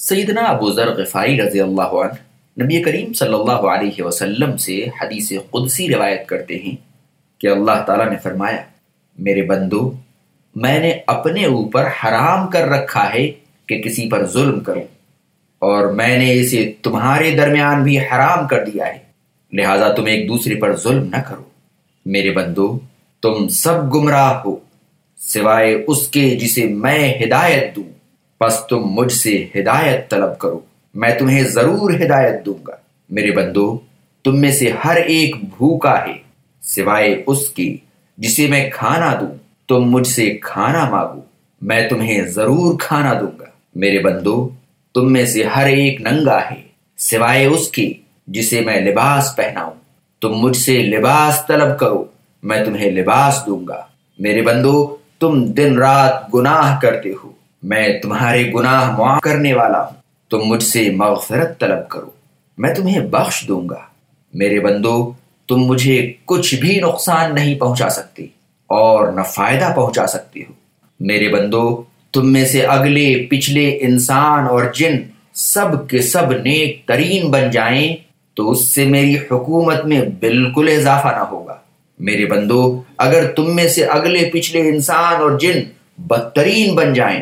سیدنا ابو ذر غفاری رضی اللہ عنہ نبی کریم صلی اللہ علیہ وسلم سے حدیث قدسی روایت کرتے ہیں کہ اللہ تعالیٰ نے فرمایا، میرے بندو، میں نے اپنے اوپر حرام کر رکھا ہے کہ کسی پر ظلم کروں، اور میں نے اسے تمہارے درمیان بھی حرام کر دیا ہے، لہذا تم ایک دوسرے پر ظلم نہ کرو۔ میرے بندو، تم سب گمراہ ہو، سوائے اس کے جسے میں ہدایت دوں۔ پس تم مجھ سے ہدایت طلب کرو۔ میں تمہیں ضرور ہدایت دوں گا۔ میرے بندو، تم میں سے ہر ایک بھوکا ہے، سوائے اس کے جسے میں کھانا دوں۔ تم مجھ سے کھانا مانگو، میں تمہیں ضرور کھانا دوں گا۔ میرے بندو، تم میں سے ہر ایک ننگا ہے، سوائے اس کے جسے میں لباس پہناؤں۔ تم مجھ سے لباس طلب کرو، میں تمہیں لباس دوں گا۔ میرے بندو، تم دن رات گناہ کرتے ہو۔ میں تمہارے گناہ معاف کرنے والا ہوں۔ تم مجھ سے مغفرت طلب کرو۔ میں تمہیں بخش دوں گا۔ میرے بندو، تم مجھے کچھ بھی نقصان نہیں پہنچا سکتے اور نہ فائدہ پہنچا سکتے ہو۔ میرے بندو، تم میں سے اگلے پچھلے انسان اور جن سب کے سب نیک ترین بن جائیں، تو اس سے میری حکومت میں بالکل اضافہ نہ ہوگا۔ میرے بندو، اگر تم میں سے اگلے پچھلے انسان اور جن بدترین بن جائیں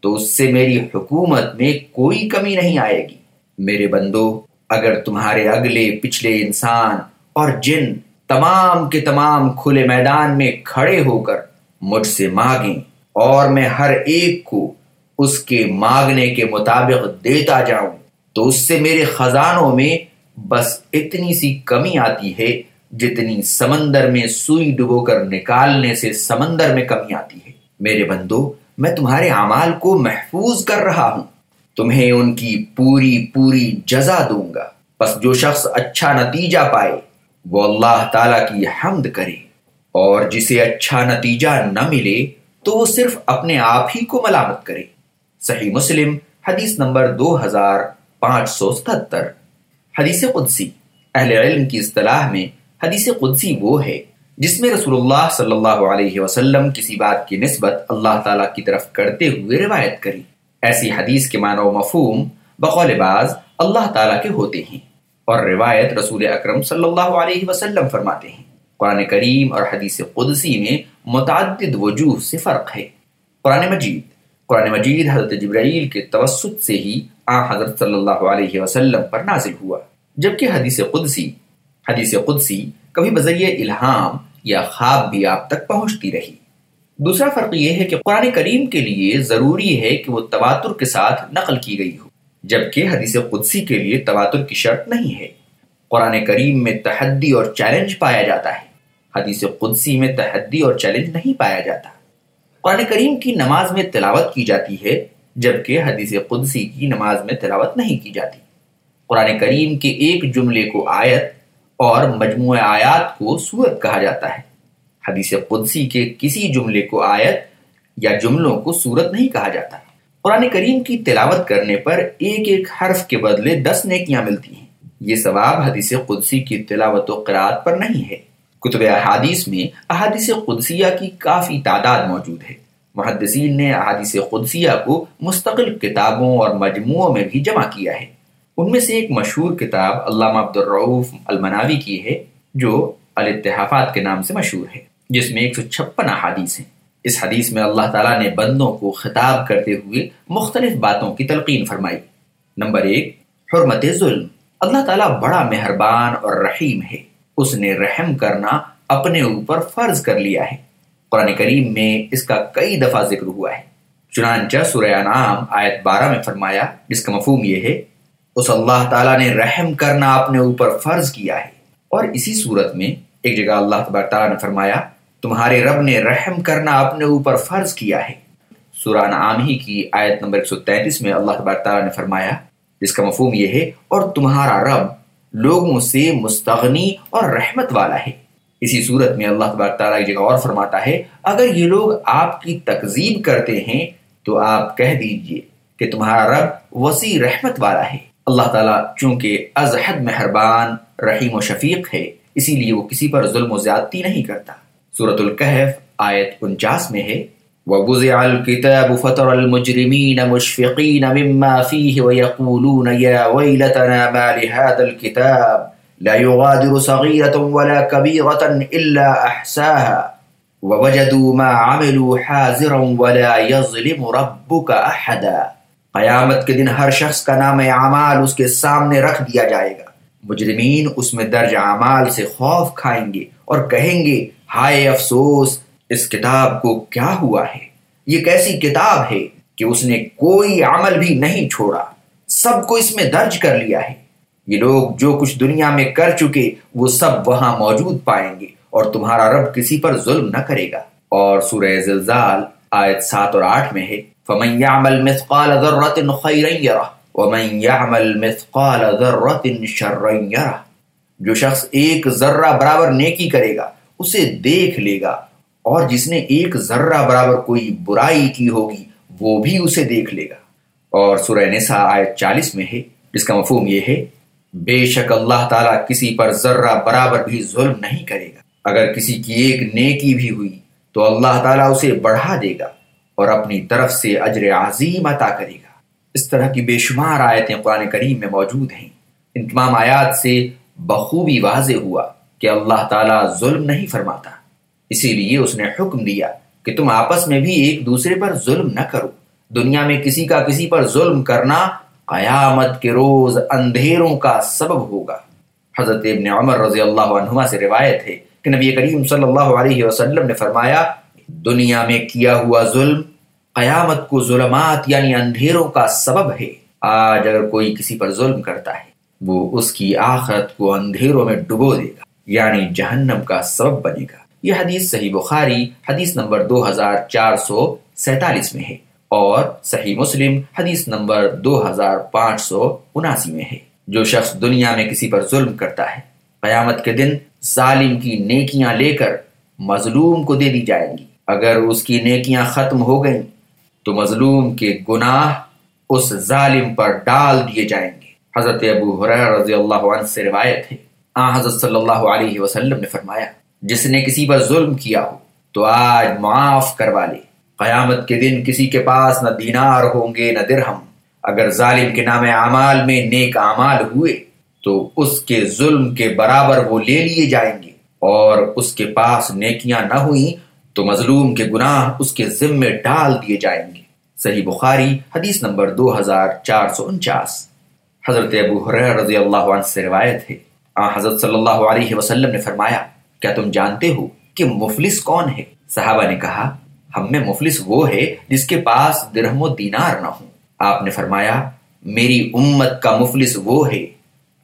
تو اس سے میری حکومت میں کوئی کمی نہیں آئے گی۔ میرے بندو، اگر تمہارے اگلے، پچھلے انسان اور جن تمام کے تمام کھلے میدان میں کھڑے ہو کر مجھ سے مانگیں اور میں ہر ایک کو اس کے مانگنے کے مطابق دیتا جاؤں، تو اس سے میرے خزانوں میں بس اتنی سی کمی آتی ہے جتنی سمندر میں سوئی ڈبو کر نکالنے سے سمندر میں کمی آتی ہے۔ میرے بندو میں تمہارے اعمال کو محفوظ کر رہا ہوں۔ تمہیں ان کی پوری پوری جزا دوں گا۔ بس جو شخص اچھا نتیجہ پائے، وہ اللہ تعالی کی حمد کرے۔ اور جسے اچھا نتیجہ نہ ملے، تو وہ صرف اپنے آپ ہی کو ملامت کرے۔ صحیح مسلم، حدیث نمبر دو ہزار پانچ سو ستہتر۔ حدیث قدسی، اہل علم کی اصطلاح میں حدیث قدسی وہ ہے جس میں رسول اللہ صلی اللہ علیہ وسلم کسی بات کی نسبت اللہ تعالیٰ کی طرف کرتے ہوئے روایت کری۔ ایسی حدیث کے معنی و مفہوم بقول باز اللہ تعالیٰ کے ہوتے ہیں اور روایت رسول اکرم صلی اللہ علیہ وسلم فرماتے ہیں۔ قرآن کریم اور حدیث قدسی میں متعدد وجوہ سے فرق ہے۔ قرآن مجید۔ قرآن مجید حضرت جبرائیل کے توسط سے ہی آ حضرت صلی اللہ علیہ وسلم پر نازل ہوا۔ جبکہ حدیث قدسی حدیث قدسی کبھی بذریعہ الہام یا خواب بھی آپ تک پہنچتی رہی۔ دوسرا فرق یہ ہے کہ قرآن کریم کے لیے ضروری ہے کہ وہ تواتر کے ساتھ نقل کی گئی ہو، جبکہ حدیث قدسی کے لیے تواتر کی شرط نہیں ہے۔ قرآن کریم میں تحدی اور چیلنج پایا جاتا ہے۔ حدیث قدسی میں تحدی اور چیلنج نہیں پایا جاتا۔ قرآن کریم کی نماز میں تلاوت کی جاتی ہے، جبکہ حدیث قدسی کی نماز میں تلاوت نہیں کی جاتی۔ قرآن کریم کے ایک جملے کو آیت اور مجموعہ آیات کو سورت کہا جاتا ہے۔ حدیث قدسی کے کسی جملے کو آیت یا جملوں کو سورت نہیں کہا جاتا۔ قرآن کریم کی تلاوت کرنے پر ایک ایک حرف کے بدلے دس نیکیاں ملتی ہیں۔ یہ ثواب حدیث قدسی کی تلاوت و قرآت پر نہیں ہے۔ کتب احادیث میں احادیث قدسیہ کی کافی تعداد موجود ہے۔ محدثین نے احادیث قدسیہ کو مستقل کتابوں اور مجموعوں میں بھی جمع کیا ہے۔ ان میں سے ایک مشہور کتاب علامہ عبد الرعوف المناوی کی ہے، جو الاتحافات کے نام سے مشہور ہے، جس میں ایک سو چھپن احادیث ہیں۔ اس حدیث میں اللہ تعالیٰ نے بندوں کو خطاب کرتے ہوئے مختلف باتوں کی تلقین فرمائی۔ نمبر ایک، حرمت ظلم۔ اللہ تعالیٰ بڑا مہربان اور رحیم ہے۔ اس نے رحم کرنا اپنے اوپر فرض کر لیا ہے۔ قرآن کریم میں اس کا کئی دفعہ ذکر ہوا ہے۔ چنانچہ سورہ انعام آیت بارہ میں فرمایا، جس کا مفہوم یہ ہے اس اللہ تعالیٰ نے رحم کرنا اپنے اوپر فرض کیا ہے۔ اور اسی صورت میں ایک جگہ اللہ تبارک تعالیٰ نے فرمایا، تمہارے رب نے رحم کرنا اپنے اوپر فرض کیا ہے۔ سوران عامی کی آیت نمبر 133 میں اللہ تبارک تعالیٰ نے فرمایا، جس کا مفہوم یہ ہے، اور تمہارا رب لوگوں سے مستغنی اور رحمت والا ہے۔ اسی صورت میں اللہ تبارک تعالیٰ ایک جگہ اور فرماتا ہے، اگر یہ لوگ آپ کی تکذیب کرتے ہیں تو آپ کہہ دیجیے کہ تمہارا رب وسیع رحمت والا ہے۔ اللہ تعالیٰ چونکہ ازحد مہربان، رحیم و شفیق ہے، اسی لیے وہ کسی پر ظلم و زیادتی نہیں کرتا۔ صورت القحف آیت انچاس میں ہے ووزع الكتاب فتر المجرمين مشفقين مما فيه ويقولون يا ويلتنا ما لهذا الكتاب؟ لا يغادر صغيرة ولا كبيرة إلا أحساها، ووجدوا ما عملوا حازرا ولا يظلم ربك أحدا۔ قیامت کے دن ہر شخص کا نام اعمال اس کے سامنے رکھ دیا جائے گا۔ مجرمین اس میں درج اعمال سے خوف کھائیں گے اور کہیں گے، ہائے افسوس، اس کتاب کو کیا ہوا ہے؟ یہ کیسی کتاب ہے کہ اس نے کوئی عمل بھی نہیں چھوڑا؟ سب کو اس میں درج کر لیا ہے۔ یہ لوگ جو کچھ دنیا میں کر چکے، وہ سب وہاں موجود پائیں گے اور تمہارا رب کسی پر ظلم نہ کرے گا۔ اور سورہ زلزال آیت سات اور آٹھ میں ہے فَمَن يَعْمَلْ مِثْقَالَ ذَرَّةٍ خَيْرًا يَرَهُ وَمَن يَعْمَلْ مِثْقَالَ ذَرَّةٍ شَرًّا يَرَهُ جو شخص ایک ذرہ برابر نیکی کرے گا، اسے دیکھ لے گا۔ اور جس نے ایک ذرہ برابر کوئی برائی کی ہوگی، وہ بھی اسے دیکھ لے گا۔ اور سورہ نساء آیت چالیس میں ہے، جس کا مفہوم یہ ہے، بے شک اللہ تعالیٰ کسی پر ذرہ برابر بھی ظلم نہیں کرے گا۔ اگر کسی کی ایک نیکی بھی ہوئی، تو اللہ تعالیٰ اسے بڑھا دے گا۔ اور اپنی طرف سے اجر عظیم عطا کرے گا۔ اس طرح کی بے شمار آیتیں قرآن کریم میں موجود ہیں۔ ان تمام آیات سے بخوبی واضح ہوا کہ اللہ تعالیٰ ظلم نہیں فرماتا۔ اسی لیے اس نے حکم دیا کہ تم آپس میں بھی ایک دوسرے پر ظلم نہ کرو۔ دنیا میں کسی کا کسی پر ظلم کرنا قیامت کے روز اندھیروں کا سبب ہوگا۔ حضرت ابن عمر رضی اللہ عنہما سے روایت ہے کہ نبی کریم صلی اللہ علیہ وسلم نے فرمایا دنیا میں کیا ہوا ظلم قیامت کو ظلمات یعنی اندھیروں کا سبب ہے۔ آج اگر کوئی کسی پر ظلم کرتا ہے، وہ اس کی آخرت کو اندھیروں میں ڈبو دے گا یعنی جہنم کا سبب بنے گا۔ یہ حدیث صحیح بخاری، حدیث نمبر دو ہزار چار سو سینتالیس میں ہے اور صحیح مسلم، حدیث نمبر دو ہزار پانچ سو اناسی میں ہے۔ جو شخص دنیا میں کسی پر ظلم کرتا ہے، قیامت کے دن ظالم کی نیکیاں لے کر مظلوم کو دے دی جائیں گی۔ اگر اس کی نیکیاں ختم ہو گئیں، تو مظلوم کے گناہ اس ظالم پر ڈال دیے جائیں گے۔ حضرت ابو رضی اللہ عنہ سے روایت ہے۔ آن حضرت صلی اللہ علیہ وسلم نے فرمایا، جس نے کسی پر ظلم کیا ہو، تو آج معاف کروا لے۔ قیامت کے دن کسی کے پاس نہ دینار ہوں گے، نہ درہم۔ اگر ظالم کے نام اعمال میں نیک اعمال ہوئے، تو اس کے ظلم کے برابر وہ لے لیے جائیں گے۔ اور اس کے پاس نیکیاں نہ ہوئیں تو مظلوم کے گناہ اس کے ذمے ڈال دیے جائیں گے۔ صحیح بخاری، حدیث نمبر دو ہزار چار سو انچاس۔ حضرت ابو رضی اللہ عنہ سے روایت ہے۔ حضرت صلی اللہ علیہ وسلم نے فرمایا، کیا تم جانتے ہو کہ مفلس کون ہے؟ صحابہ نے کہا، ہم میں مفلس وہ ہے جس کے پاس درہم و دینار نہ ہو آپ نے فرمایا، میری امت کا مفلس وہ ہے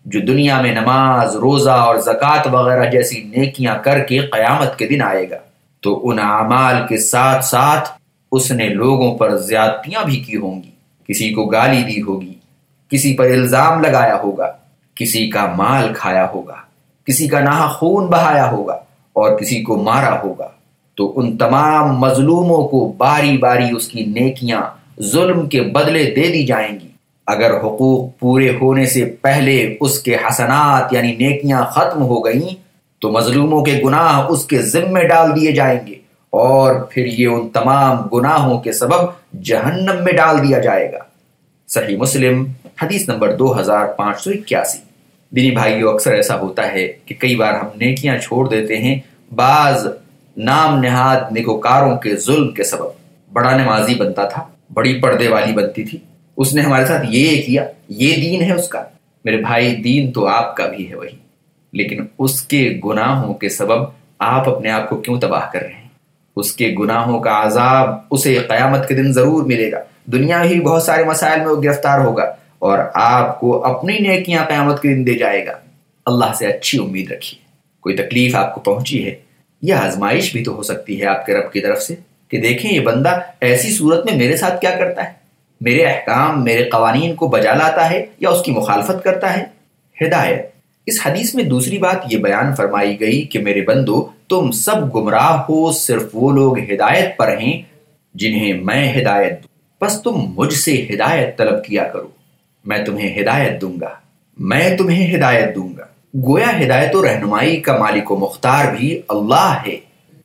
جو دنیا میں نماز، روزہ اور زکوٰۃ وغیرہ جیسی نیکیاں کر کے قیامت کے دن آئے گا۔ تو ان اعمال کے ساتھ ساتھ اس نے لوگوں پر زیادتیاں بھی کی ہوں گی۔ کسی کو گالی دی ہوگی، کسی پر الزام لگایا ہوگا، کسی کا مال کھایا ہوگا، کسی کا نہ خون بہایا ہوگا اور کسی کو مارا ہوگا۔ تو ان تمام مظلوموں کو باری باری اس کی نیکیاں ظلم کے بدلے دے دی جائیں گی۔ اگر حقوق پورے ہونے سے پہلے اس کے حسنات یعنی نیکیاں ختم ہو گئیں تو مظلوموں کے گناہ اس کے ذمے ڈال دیے جائیں گے اور پھر یہ ان تمام گناہوں کے سبب جہنم میں ڈال دیا جائے گا۔ صحیح مسلم، حدیث نمبر دو ہزار پانچ سو اکیاسی۔ دینی بھائیوں اکثر ایسا ہوتا ہے کہ کئی بار ہم نیکیاں چھوڑ دیتے ہیں، بعض نام نہاد نکوکاروں کے ظلم کے سبب۔ بڑا نمازی بنتا تھا، بڑی پردے والی بنتی تھی۔ اس نے ہمارے ساتھ یہ کیا، یہ دین ہے اس کا۔ میرے بھائی، دین تو آپ کا بھی ہے وہی۔ لیکن اس کے گناہوں کے سبب آپ اپنے آپ کو کیوں تباہ کر رہے ہیں؟ اس کے گناہوں کا عذاب اسے قیامت کے دن ضرور ملے گا۔ دنیا ہی بہت سارے مسائل میں وہ گرفتار ہوگا اور آپ کو اپنی نیکیاں قیامت کے دن دے جائے گا۔ اللہ سے اچھی امید رکھیے۔ کوئی تکلیف آپ کو پہنچی ہے؟ یا آزمائش بھی تو ہو سکتی ہے آپ کے رب کی طرف سے کہ دیکھیں یہ بندہ ایسی صورت میں میرے ساتھ کیا کرتا ہے؟ میرے احکام، میرے قوانین کو بجا لاتا ہے یا اس کی مخالفت کرتا ہے؟ ہدایت۔ اس حدیث میں دوسری بات یہ بیان فرمائی گئی کہ میرے بندو، تم سب گمراہ ہو، صرف وہ لوگ ہدایت پر ہیں جنہیں میں ہدایت دوں۔ بس تم مجھ سے ہدایت طلب کیا کرو۔ میں تمہیں ہدایت دوں گا۔ میں تمہیں ہدایت دوں گا۔ گویا ہدایت و رہنمائی کا مالک و مختار بھی اللہ ہے۔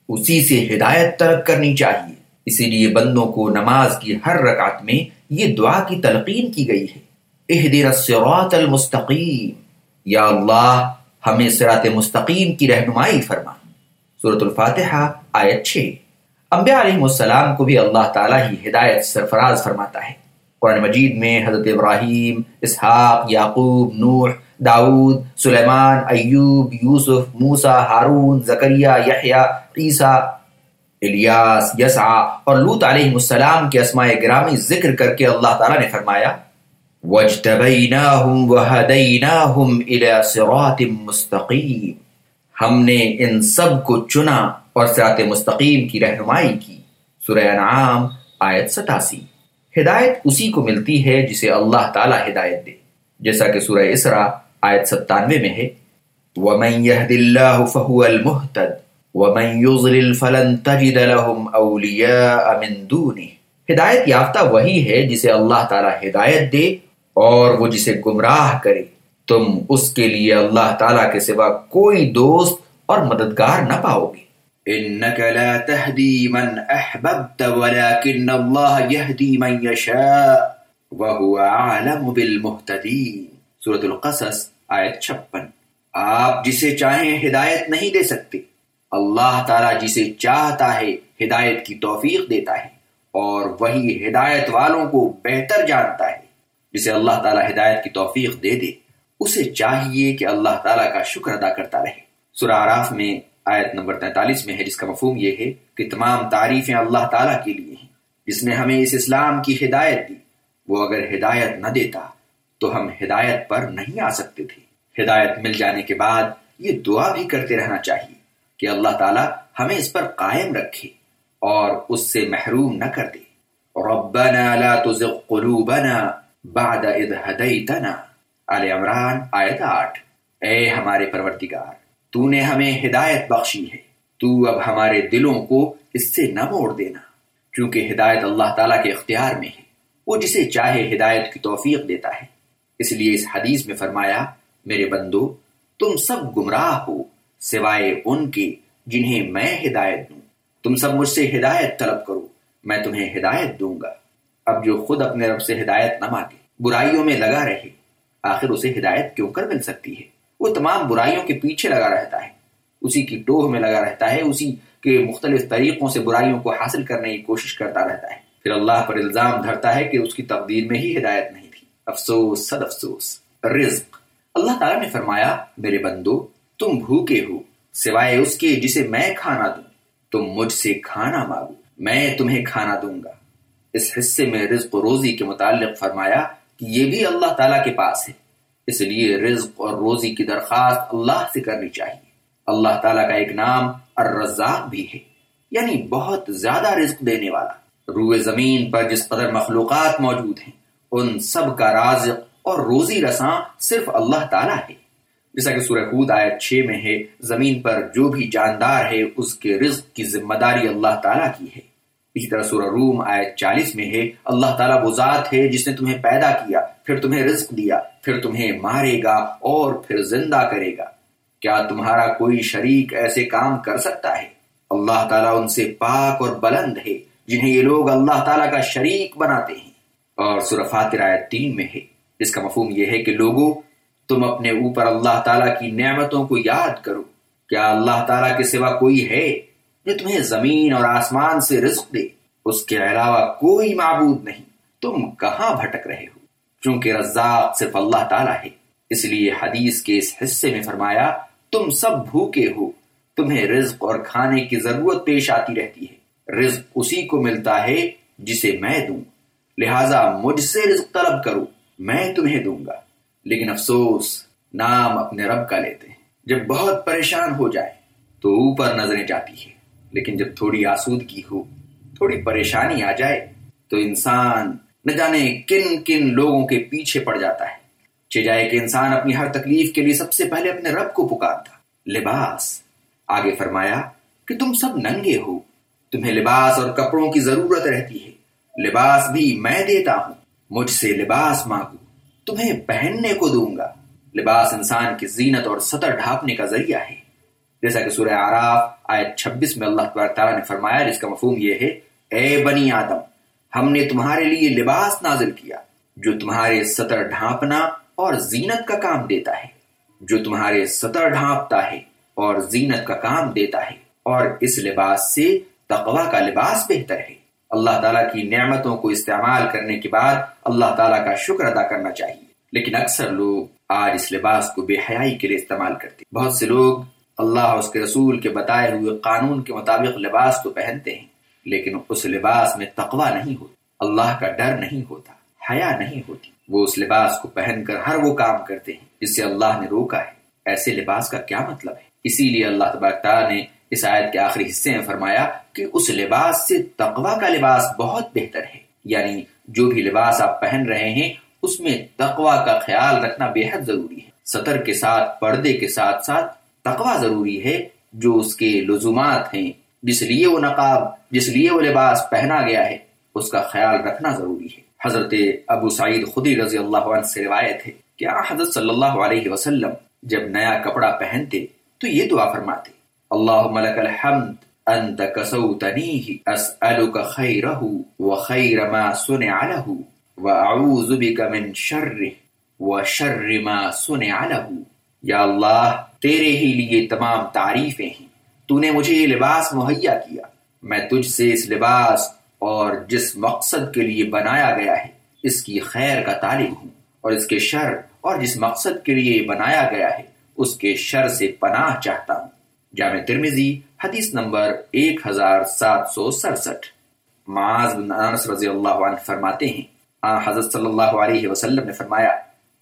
اسی سے ہدایت طلب کرنی چاہیے۔ اسی لیے بندوں کو نماز کی ہر رکعت میں یہ دعا کی تلقین کی گئی ہے۔ اہدر الصراط المستقیم۔ یا اللہ ہمیں صراط مستقیم کی رہنمائی فرما صورت الفاتحہ آیت 6 انبیاء علیہ السلام کو بھی اللہ تعالیٰ ہی ہدایت سرفراز فرماتا ہے قرآن مجید میں حضرت ابراہیم اسحاق یعقوب نوح داود سلیمان ایوب یوسف موسا ہارون زکریہ یحییٰ عیسیٰ الیاس یسع اور لوت علیہ السلام کے اسماء گرامی ذکر کر کے اللہ تعالیٰ نے فرمایا وَاجْتَبَيْنَاهُمْ وَهَدَيْنَاهُمْ إِلَى صِرَاطٍ مُسْتَقِيمٍ۔ ہم نے ان سب کو چنا اور صراط مستقیم کی رہنمائی کی۔ سورہ انعام، آیت ستاسی۔ ہدایت اسی کو ملتی ہے جسے اللہ تعالیٰ ہدایت دے۔ جیسا کہ سورہ اسراء آیت ستانوے میں ہے۔ وَمَن يَهْدِ اللَّهُ فَهُوَ الْمُهْتَدِ، وَمَن يُضْلِلْ فَلَن تَجِدَ لَهُمْ أَوْلِيَاءَ مِن دُونِهِ۔ ہدایت یافتہ وہی ہے جسے اللہ تعالیٰ ہدایت دے اور وہ جسے گمراہ کرے، تم اس کے لیے اللہ تعالیٰ کے سوا کوئی دوست اور مددگار نہ پاؤ گے۔ انك لا تهدي من احببت ولكن الله يهدي من يشاء وهو اعلم بالمهتدين سورة القصص، آیت 56 آپ جسے چاہیں ہدایت نہیں دے سکتے۔ اللہ تعالیٰ جسے چاہتا ہے ہدایت کی توفیق دیتا ہے اور وہی ہدایت والوں کو بہتر جانتا ہے۔ جسے اللہ تعالیٰ ہدایت کی توفیق دے دے، اسے چاہیے کہ اللہ تعالیٰ کا شکر ادا کرتا رہے۔ سورہ عراف میں آیت نمبر تینتالیس میں ہے، جس کا مفہوم یہ ہے کہ تمام تعریفیں اللہ تعالیٰ کے لیے ہیں۔ جس نے ہمیں اس اسلام کی ہدایت دی، وہ اگر ہدایت نہ دیتا تو ہم ہدایت پر نہیں آ سکتے تھے۔ ہدایت مل جانے کے بعد یہ دعا بھی کرتے رہنا چاہیے کہ اللہ تعالیٰ ہمیں اس پر قائم رکھے اور اس سے محروم نہ کر دے۔ ربنا لا تزغ قلوبنا بعد اذ ہدیتنا۔ آل عمران، آیت آٹھ۔ اے ہمارے پروردگار، تو نے ہمیں ہدایت بخشی ہے۔ تو اب ہمارے دلوں کو اس سے نہ موڑ دینا، چونکہ ہدایت اللہ تعالیٰ کے اختیار میں ہے۔ وہ جسے چاہے ہدایت کی توفیق دیتا ہے۔ اس لیے اس حدیث میں فرمایا، میرے بندو، تم سب گمراہ ہو، سوائے ان کے جنہیں میں ہدایت دوں۔ تم سب مجھ سے ہدایت طلب کرو، میں تمہیں ہدایت دوں گا۔ اب جو خود اپنے رب سے ہدایت نہ مانگے، برائیوں میں لگا رہے، آخر اسے ہدایت کیوں کر مل سکتی ہے؟ وہ تمام برائیوں کے پیچھے لگا رہتا ہے۔ اسی کی ٹوہ میں لگا رہتا ہے، اسی کے مختلف طریقوں سے برائیوں کو حاصل کرنے کی کوشش کرتا رہتا ہے۔ پھر اللہ پر الزام دھرتا ہے کہ اس کی تقدیر میں ہی ہدایت نہیں تھی۔ افسوس، صد افسوس۔ رزق۔ اللہ تعالیٰ نے فرمایا، میرے بندو، تم بھوکے ہو، سوائے اس کے جسے میں کھانا دوں۔ تم مجھ سے کھانا مانگو، میں تمہیں کھانا دوں گا۔ اس حصے میں رزق و روزی کے متعلق فرمایا کہ یہ بھی اللہ تعالیٰ کے پاس ہے۔ اس لیے رزق اور روزی کی درخواست اللہ سے کرنی چاہیے۔ اللہ تعالیٰ کا ایک نام الرزاق بھی ہے یعنی بہت زیادہ رزق دینے والا۔ روئے زمین پر جس قدر مخلوقات موجود ہیں، ان سب کا رازق اور روزی رساں صرف اللہ تعالیٰ ہے۔ جیسا کہ سورہ خود آیت چھ میں ہے، زمین پر جو بھی جاندار ہے، اس کے رزق کی ذمہ داری اللہ تعالیٰ کی ہے۔ اسی طرح سورہ روم آیت چالیس میں ہے، اللہ تعالیٰ وہ ذات ہے جس نے تمہیں پیدا کیا، پھر تمہیں رزق دیا، پھر تمہیں مارے گا اور پھر زندہ کرے گا۔ کیا تمہارا کوئی شریک ایسے کام کر سکتا ہے؟ اللہ تعالیٰ ان سے پاک اور بلند ہے، جنہیں یہ لوگ اللہ تعالیٰ کا شریک بناتے ہیں۔ اور سورہ فاتر آیت تین میں ہے، اس کا مفہوم یہ ہے کہ لوگوں، تم اپنے اوپر اللہ تعالیٰ کی نعمتوں کو یاد کرو۔ کیا اللہ تعالیٰ کے سوا کوئی ہے؟ جو تمہیں زمین اور آسمان سے رزق دے۔ اس کے علاوہ کوئی معبود نہیں۔ تم کہاں بھٹک رہے ہو؟ چونکہ رزاق صرف اللہ تعالیٰ ہے۔ اس لیے حدیث کے اس حصے میں فرمایا، تم سب بھوکے ہو۔ تمہیں رزق اور کھانے کی ضرورت پیش آتی رہتی ہے۔ رزق اسی کو ملتا ہے جسے میں دوں۔ لہذا مجھ سے رزق طلب کرو، میں تمہیں دوں گا۔ لیکن افسوس، نام اپنے رب کا لیتے ہیں۔ جب بہت پریشان ہو جائے تو اوپر نظریں جاتی ہے لیکن جب تھوڑی آسودگی ہو، تھوڑی پریشانی آ جائے، تو انسان نہ جانے کن کن لوگوں کے پیچھے پڑ جاتا ہے۔ جائے کہ انسان اپنی ہر تکلیف کے لیے سب سے پہلے اپنے رب کو پکارتا۔ لباس۔ آگے فرمایا کہ تم سب ننگے ہو۔ تمہیں لباس اور کپڑوں کی ضرورت رہتی ہے۔ لباس بھی میں دیتا ہوں، مجھ سے لباس مانگو۔ تمہیں پہننے کو دوں گا۔ لباس انسان کی زینت اور سطر ڈھانپنے کا ذریعہ ہے۔ جیسا کہ سورہ آراف آیت چھبیس میں اللہ تعالیٰ نے فرمایا، جس کا مفہوم یہ ہے، اے بنی آدم، ہم نے تمہارے لیے لباس نازل کیا، جو تمہارے سطر ڈھانپنا اور زینت کا کام دیتا ہے، جو تمہارے سطر ڈھانپتا ہے اور زینت کا کام دیتا ہے، اور اس لباس سے تقوا کا لباس بہتر ہے۔ اللہ تعالیٰ کی نعمتوں کو استعمال کرنے کے بعد اللہ تعالیٰ کا شکر ادا کرنا چاہیے۔ لیکن اکثر لوگ آج اس لباس کو بے حیائی کے لیے استعمال کرتے بہت سے لوگ اللہ اور اس کے رسول کے بتائے ہوئے قانون کے مطابق لباس تو پہنتے ہیں، لیکن اس لباس میں تقوا نہیں ہوتا اللہ کا ڈر نہیں ہوتا، حیا نہیں ہوتی۔ وہ اس لباس کو پہن کر ہر وہ کام کرتے ہیں، جس سے اللہ نے روکا ہے۔ ایسے لباس کا کیا مطلب ہے؟ اسی لیے اللہ تبارک تعالیٰ نے اس آیت کے آخری حصے میں فرمایا کہ اس لباس سے تقوا کا لباس بہت بہتر ہے۔ یعنی جو بھی لباس آپ پہن رہے ہیں، اس میں تقوا کا خیال رکھنا بے حد ضروری ہے۔ سطر کے ساتھ، پردے کے ساتھ ساتھ تقوا ضروری ہے جو اس کے لزومات ہیں۔ جس لیے وہ نقاب، جس لیے وہ لباس پہنا گیا ہے، اس کا خیال رکھنا ضروری ہے۔ حضرت ابو سعید خودی رضی اللہ عنہ سے روایت ہے کہ حضرت صلی اللہ علیہ وسلم جب نیا کپڑا پہنتے تو یہ دعا فرماتے، اللہم لک الحمد انت کسوتنیہ اسألک خیرہ وخیر ما سنع لہ واعوذ بک من شرہ وشر ما سنع لہ۔ یا اللہ تیرے ہی لیے تمام تعریفیں ہیں۔ تو نے مجھے یہ لباس مہیا کیا۔ میں تجھ سے اس لباس اور جس مقصد کے لیے بنایا گیا ہے، اس کی خیر کا طالب ہوں۔ اور اس کے شر اور جس مقصد کے لیے بنایا گیا ہے، اس کے شر سے پناہ چاہتا ہوں۔ جامع ترمیزی حدیث نمبر ایک ہزار سات سو سڑسٹھ۔ معاذ بن انس رضی اللہ عنہ فرماتے ہیں، آن حضرت صلی اللہ علیہ وسلم نے فرمایا،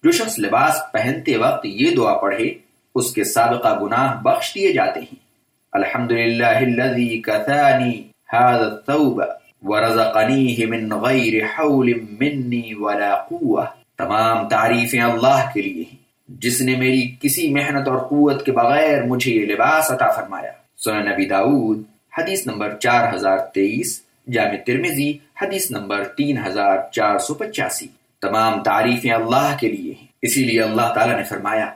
جو شخص لباس پہنتے وقت یہ دعا پڑھے اس کے سابقہ گناہ بخش دیے جاتے ہیں۔ الحمدللہ الذي ورزقنیہ من غیر حول منی ولا قوة۔ تمام تعریفیں اللہ کے لیے ہیں۔ جس نے میری کسی محنت اور قوت کے بغیر مجھے یہ لباس عطا فرمایا۔ سنن نبی داود حدیث نمبر چار ہزار تیئیس، جامع ترمیزی حدیث نمبر تین ہزار چار سو پچاسی۔ تمام تعریفیں اللہ کے لیے ہیں۔ اسی لیے اللہ تعالیٰ نے فرمایا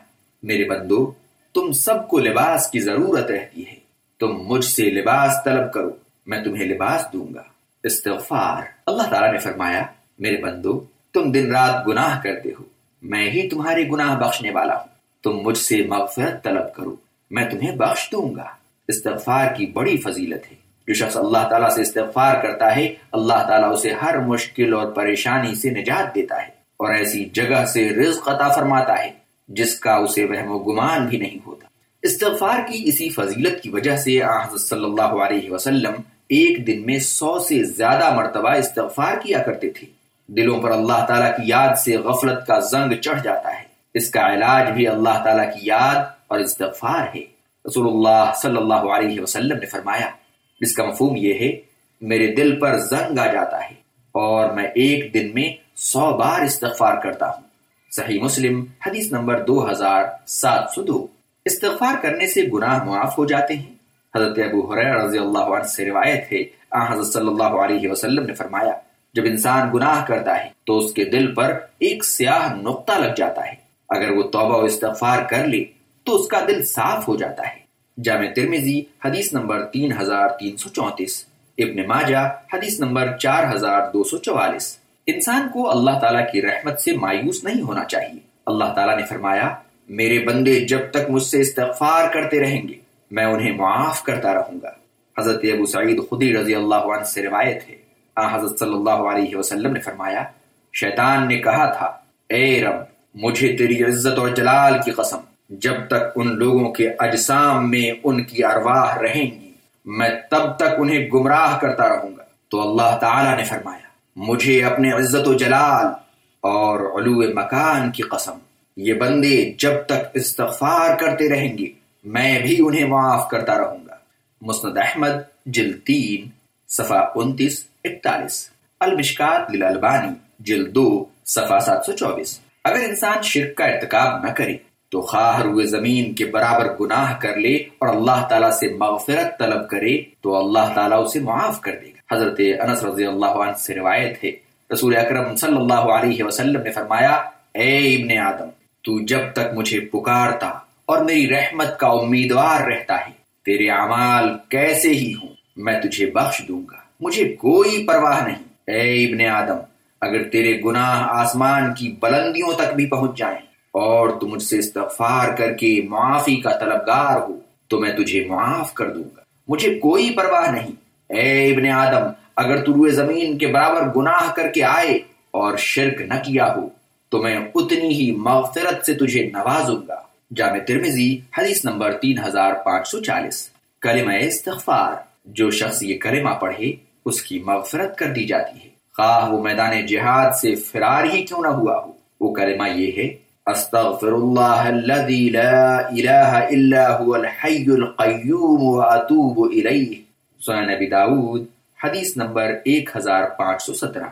میرے بندو، تم سب کو لباس کی ضرورت رہتی ہے۔ تم مجھ سے لباس طلب کرو، میں تمہیں لباس دوں گا۔ استغفار۔ اللہ تعالیٰ نے فرمایا، میرے بندو، تم دن رات گناہ کرتے ہو۔ میں ہی تمہارے گناہ بخشنے والا ہوں۔ تم مجھ سے مغفرت طلب کرو، میں تمہیں بخش دوں گا۔ استغفار کی بڑی فضیلت ہے۔ جو شخص اللہ تعالیٰ سے استغفار کرتا ہے، اللہ تعالیٰ اسے ہر مشکل اور پریشانی سے نجات دیتا ہے اور ایسی جگہ سے رزق عطا فرماتا ہے۔ جس کا اسے وہم و گمان بھی نہیں ہوتا۔ استغفار کی اسی فضیلت کی وجہ سے حضرت صلی اللہ علیہ وسلم ایک دن میں سو سے زیادہ مرتبہ استغفار کیا کرتے تھے۔ دلوں پر اللہ تعالیٰ کی یاد سے غفلت کا زنگ چڑھ جاتا ہے۔ اس کا علاج بھی اللہ تعالیٰ کی یاد اور استغفار ہے۔ رسول اللہ صلی اللہ علیہ وسلم نے فرمایا، اس کا مفہوم یہ ہے، میرے دل پر زنگ آ جاتا ہے اور میں ایک دن میں سو بار استغفار کرتا ہوں۔ صحیح مسلم، حدیث نمبر دو ہزار سات سو دو۔ استغفار کرنے سے گناہ معاف ہو جاتے ہیں۔ حضرت ابو رضی اللہ عنہ سے روایت ہے حضرت صلی اللہ علیہ وسلم نے فرمایا، جب انسان گناہ کرتا ہے، تو اس کے دل پر ایک سیاہ نقطہ لگ جاتا ہے۔ اگر وہ توبہ و استغفار کر لے، تو اس کا دل صاف ہو جاتا ہے۔ جامع ترمیزی حدیث نمبر تین ہزار تین سو چونتیس۔ ابن ماجہ، حدیث نمبر چار ہزار دو سو چوالیس۔ انسان کو اللہ تعالیٰ کی رحمت سے مایوس نہیں ہونا چاہیے۔ اللہ تعالیٰ نے فرمایا، میرے بندے جب تک مجھ سے استغفار کرتے رہیں گے، میں انہیں معاف کرتا رہوں گا۔ حضرت ابو سعید خودی رضی اللہ عنہ سے روایت ہے۔ حضرت صلی اللہ علیہ وسلم نے فرمایا، شیطان نے کہا تھا، اے رب، مجھے تیری عزت اور جلال کی قسم، جب تک ان لوگوں کے اجسام میں ان کی ارواح رہیں گی، میں تب تک انہیں گمراہ کرتا رہوں گا۔ تو اللہ تعالی نے فرمایا مجھے اپنے عزت و جلال اور علو مکان کی قسم۔ یہ بندے جب تک استغفار کرتے رہیں گے، میں بھی انہیں معاف کرتا رہوں گا۔ مسند احمد، جل تین، صفحہ انتیس، اکتالیس۔ المشکات للالبانی جلد دو، صفحہ سات سو چوبیس۔ اگر انسان شرک کا ارتکاب نہ کرے، تو خواہ روئے زمین کے برابر گناہ کر لے اور اللہ تعالیٰ سے مغفرت طلب کرے، تو اللہ تعالیٰ اسے معاف کر دے گا۔ حضرت انس رضی اللہ عنہ سے روایت ہے۔ رسول اکرم صلی اللہ علیہ وسلم نے فرمایا، اے ابن آدم، تو جب تک مجھے پکارتا اور میری رحمت کا امیدوار رہتا ہے، تیرے اعمال کیسے ہی ہوں، میں تجھے بخش دوں گا۔ مجھے کوئی پرواہ نہیں۔ اے ابن آدم، اگر تیرے گناہ آسمان کی بلندیوں تک بھی پہنچ جائیں اور تو مجھ سے استغفار کر کے معافی کا طلبگار ہو، تو میں تجھے معاف کر دوں گا۔ مجھے کوئی پرواہ نہیں۔ اے ابن آدم، اگر تو روئے زمین کے برابر گناہ کر کے آئے اور شرک نہ کیا ہو، تو میں اتنی ہی مغفرت سے تجھے نوازوں گا۔ جامع ترمیزی حدیث نمبر تین ہزار پانچ سو چالیس۔ کلمہ استغفار، جو شخص یہ کلمہ پڑھے، اس کی مغفرت کر دی جاتی ہے۔ خواہ وہ میدان جہاد سے فرار ہی کیوں نہ ہوا ہو، وہ کلمہ یہ ہے استغفر اللہ الذي لا الہ الا هو الحی القیوم واتوب الیہ۔ سنن نبی داود، حدیث نمبر ایک ہزار پانچ سو سترہ۔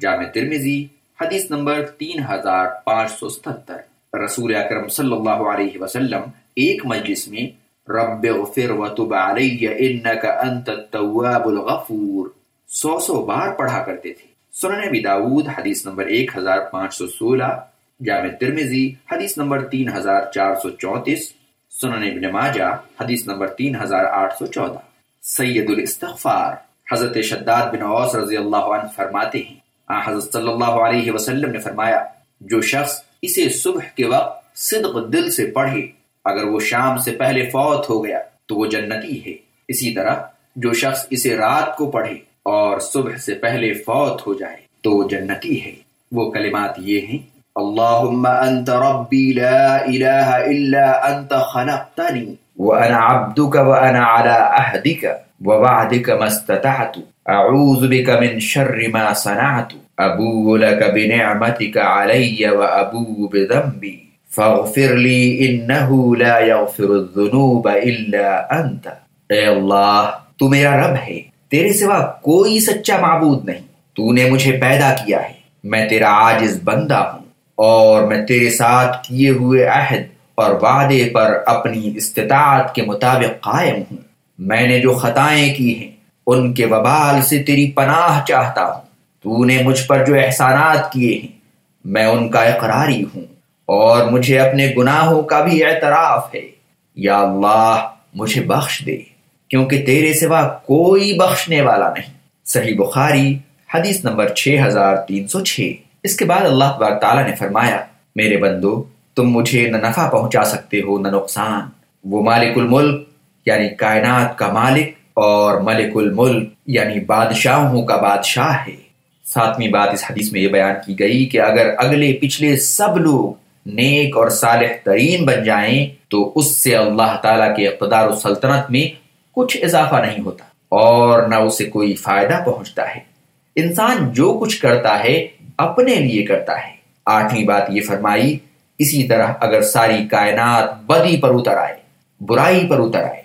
جامع ترمیزی حدیث نمبر تین ہزار پانچ سو ستر رسول اکرم صلی اللہ علیہ وسلم ایک مجلس میں، رب اغفر و علی انکا انت التواب الغفور۔ سو سو بار پڑھا کرتے تھے۔ سنن ابی داود، حدیث نمبر ایک ہزار پانچ سو سولہ۔ جامع ترمیزی حدیث نمبر تین ہزار چار سو چونتیس۔ سنن ابن ماجہ، حدیث نمبر تین ہزار آٹھ سو چودہ۔ سید الاستغفار، حضرت شداد بن عوص رضی اللہ عنہ فرماتے ہیں۔ آن حضرت صلی اللہ علیہ وسلم نے فرمایا، جو شخص اسے صبح کے وقت صدق دل سے پڑھے، اگر وہ شام سے پہلے فوت ہو گیا، تو وہ جنتی ہے۔ اسی طرح، جو شخص اسے رات کو پڑھے اور صبح سے پہلے فوت ہو جائے، تو وہ جنتی ہے۔ وہ کلمات یہ ہیں، اللہم انت ربی لا الہ الا انت خلقتنی۔ وانا عبدك وانا على عهدك ووعدك ما استطعت اعوذ بك من شر ما صنعت ابو لك بنعمتك علي وابو بذنبي فاغفر لي انه لا يغفر الذنوب الا انت اے اللہ، تو میرا رب ہے، تیرے سوا کوئی سچا معبود نہیں، تو نے مجھے پیدا کیا ہے، میں تیرا عاجز بندہ ہوں اور میں تیرے ساتھ کیے ہوئے عہد اور وعدے پر اپنی استطاعت کے مطابق قائم ہوں۔ میں نے جو خطائیں کی ہیں، ان کے وبال سے تیری پناہ چاہتا ہوں۔ تو نے مجھ پر جو احسانات کیے ہیں، میں ان کا اقراری ہوں۔ اور مجھے اپنے گناہوں کا بھی اعتراف ہے۔ یا اللہ، مجھے بخش دے، کیونکہ تیرے سوا کوئی بخشنے والا نہیں۔ صحیح بخاری، حدیث نمبر 6306 اس کے بعد اللہ تبارک تعالیٰ نے فرمایا، میرے بندو تم مجھے نہ نفع پہنچا سکتے ہو، نہ نقصان۔ وہ مالک الملک یعنی کائنات کا مالک، اور ملک الملک یعنی بادشاہوں کا بادشاہ ہے۔ ساتویں بات اس حدیث میں یہ بیان کی گئی کہ اگر اگلے پچھلے سب لوگ نیک اور صالح ترین بن جائیں، تو اس سے اللہ تعالیٰ کے اقتدار و سلطنت میں کچھ اضافہ نہیں ہوتا، اور نہ اسے کوئی فائدہ پہنچتا ہے۔ انسان جو کچھ کرتا ہے، اپنے لیے کرتا ہے۔ آٹھویں بات یہ فرمائی اسی طرح اگر ساری کائنات بدی پر اتر آئے، برائی پر اتر آئے،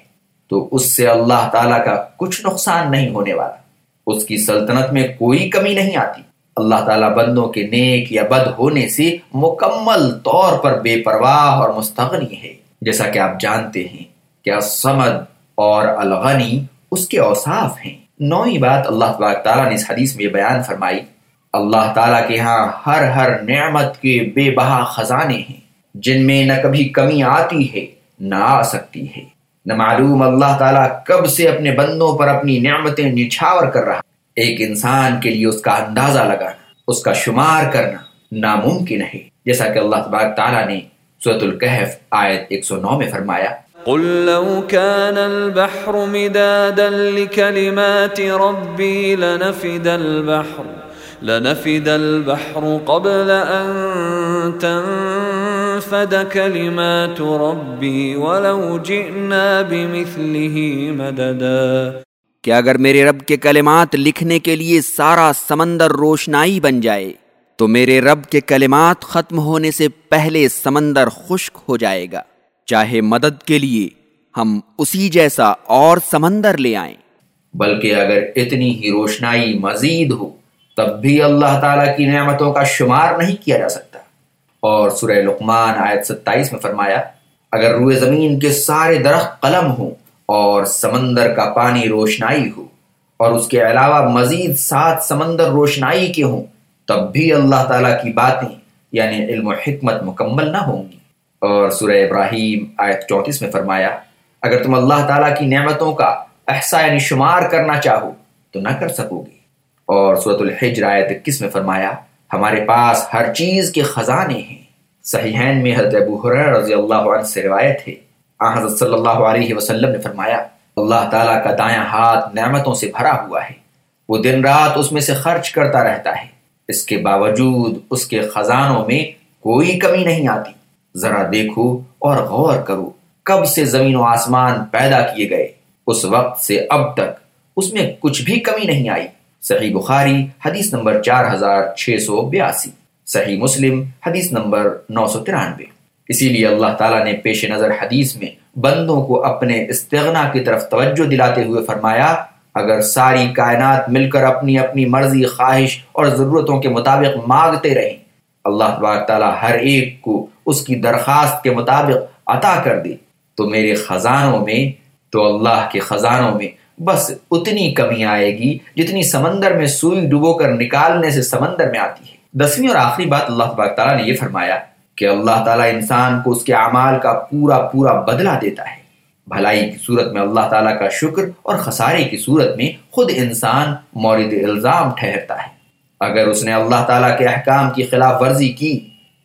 تو اس سے اللہ تعالیٰ کا کچھ نقصان نہیں ہونے والا۔ اس کی سلطنت میں کوئی کمی نہیں آتی۔ اللہ تعالیٰ بندوں کے نیک یا بد ہونے سے مکمل طور پر بے پرواہ اور مستغنی ہے۔ جیسا کہ آپ جانتے ہیں کہ سمد اور الغنی اس کے اوصاف ہیں۔ نوئی بات اللہ تبارک تعالیٰ نے اس حدیث میں بیان فرمائی۔ اللہ تعالیٰ کے ہاں ہر ہر نعمت کے بے بہا خزانے ہیں، جن میں نہ کبھی کمی آتی ہے، نہ آ سکتی ہے۔ نہ معلوم اللہ تعالیٰ کب سے اپنے بندوں پر اپنی نعمتیں نچھاور کر رہا۔ ایک انسان کے لیے اس کا اندازہ لگانا، اس کا شمار کرنا ناممکن ہے۔ جیسا کہ اللہ تبارک تعالیٰ نے سورة الكہف آیت 109 میں فرمایا، قل لو كان البحر مدادا لكلمات ربي لنفد البحر لنفد البحر قبل أن تنفد كلمات ربي ولو جئنا بمثله مددا. کہ اگر میرے رب کے کلمات لکھنے کے لیے سارا سمندر روشنائی بن جائے تو میرے رب کے کلمات ختم ہونے سے پہلے سمندر خشک ہو جائے گا۔ چاہے مدد کے لیے ہم اسی جیسا اور سمندر لے آئیں۔ بلکہ اگر اتنی ہی روشنائی مزید ہو تب بھی اللہ تعالیٰ کی نعمتوں کا شمار نہیں کیا جا سکتا۔ اور سورہ لقمان آیت ستائیس میں فرمایا، اگر روئے زمین کے سارے درخت قلم ہوں اور سمندر کا پانی روشنائی ہو، اور اس کے علاوہ مزید سات سمندر روشنائی کے ہوں، تب بھی اللہ تعالیٰ کی باتیں یعنی علم و حکمت مکمل نہ ہوں گی۔ اور سورہ ابراہیم آیت چونتیس میں فرمایا، اگر تم اللہ تعالیٰ کی نعمتوں کا احسا یعنی شمار کرنا چاہو، تو نہ کر سکو گے اور صورت الحجر آیت اکیس میں فرمایا، ہمارے پاس ہر چیز کے خزانے ہیں۔ صحیحین میں حضرت ابو حریر رضی اللہ عنہ سے روایت ہے۔ آن حضرت صلی اللہ علیہ وسلم نے فرمایا، اللہ تعالیٰ کا دایاں ہاتھ نعمتوں سے بھرا ہوا ہے۔ وہ دن رات اس میں سے خرچ کرتا رہتا ہے۔ اس کے باوجود اس کے خزانوں میں کوئی کمی نہیں آتی۔ ذرا دیکھو اور غور کرو، کب سے زمین و آسمان پیدا کیے گئے؟ اس وقت سے اب تک اس میں کچھ بھی کمی نہیں آئی۔ صحیح بخاری، حدیث نمبر چار ہزار چھ سو بیاسی، صحیح مسلم، حدیث نمبر نو سو ترانوے۔ اسی لیے اللہ تعالیٰ نے پیش نظر حدیث میں بندوں کو اپنے استغنا کی طرف توجہ دلاتے ہوئے فرمایا، اگر ساری کائنات مل کر اپنی اپنی مرضی، خواہش اور ضرورتوں کے مطابق مانگتے رہیں، اللہ تبارک تعالیٰ ہر ایک کو اس کی درخواست کے مطابق عطا کر دے۔ تو میرے خزانوں میں، تو اللہ کے خزانوں میں بس اتنی کمی آئے گی جتنی سمندر میں سوئی ڈبو کر نکالنے سے سمندر میں آتی ہے۔ دسویں اور آخری بات اللہ تبارک تعالیٰ نے یہ فرمایا کہ اللہ تعالیٰ انسان کو اس کے اعمال کا پورا پورا بدلہ دیتا ہے۔ بھلائی کی صورت میں اللہ تعالیٰ کا شکر اور خسارے کی صورت میں خود انسان مورد الزام ٹھہرتا ہے۔ اگر اس نے اللہ تعالیٰ کے احکام کی خلاف ورزی کی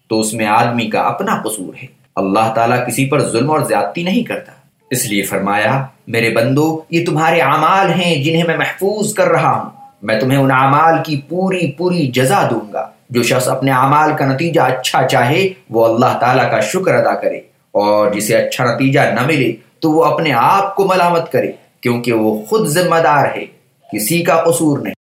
تو اس میں آدمی کا اپنا قصور ہے۔ اللہ تعالیٰ کسی پر ظلم اور زیادتی نہیں کرتا۔ اس لیے فرمایا، میرے بندو، یہ تمہارے اعمال ہیں جنہیں میں محفوظ کر رہا ہوں۔ میں تمہیں ان اعمال کی پوری پوری جزا دوں گا۔ جو شخص اپنے اعمال کا نتیجہ اچھا چاہے، وہ اللہ تعالیٰ کا شکر ادا کرے۔ اور جسے اچھا نتیجہ نہ ملے، تو وہ اپنے آپ کو ملامت کرے، کیونکہ وہ خود ذمہ دار ہے، کسی کا قصور نہیں۔